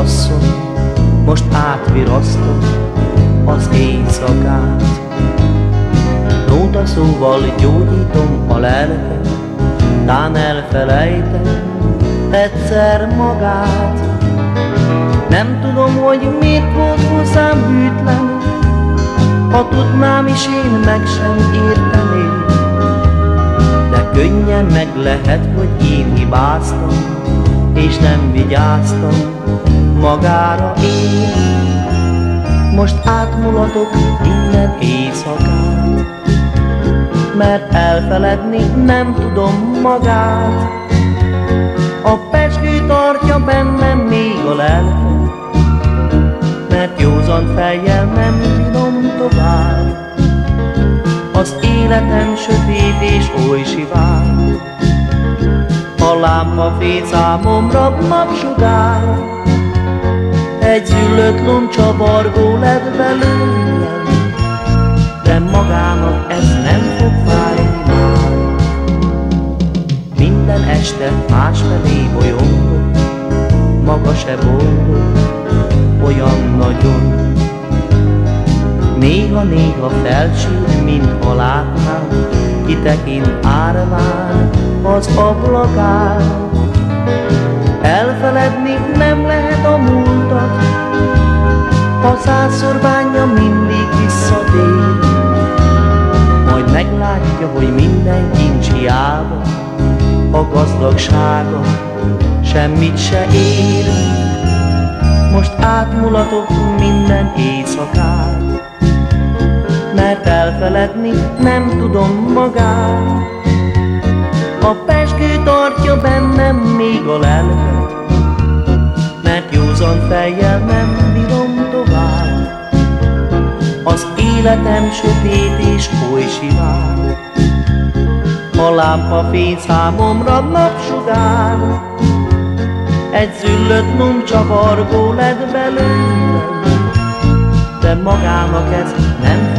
asszony, most átvirasztom az éjszakát. Nóta szóval gyógyítom a lelket, tán elfelejtem egyszer magát. Nem tudom, hogy miért volt hozzám hűtlen, ha tudnám is én meg sem érteném. De könnyen meg lehet, hogy én hibáztam, és nem vigyáztam magára én. Most átmulatok innen éjszakát, mert elfeledni nem tudom magát. A pecskő tartja bennem még a lelket, mert józan fejjel nem bírom tovább. Az életem sötét és oly sivár, a fény számomra napsugár, egy züllött loncsavargó lett belőlem, de magának ez nem fog fájni már. Minden este másfelé bolyongok, maga se boldog, olyan nagyon. Néha-néha felsül, mint ha látnám, kitekint árván az ablakán. Elfeledni nem lehet a múltat, ha százszor bánja mindig visszatér. Majd meglátja, hogy minden kincs hiába, a gazdagsága semmit se ér. Most átmulatok minden éjszakát, elfeledni nem tudom magát. A peskő tartja bennem még a lelket, mert józan fejjel nem bírom tovább. Az életem sötét és oly sivár, a lámpa fény számomra napsugár. Egy züllött numcsavargó lett belőlem, de magának ez nem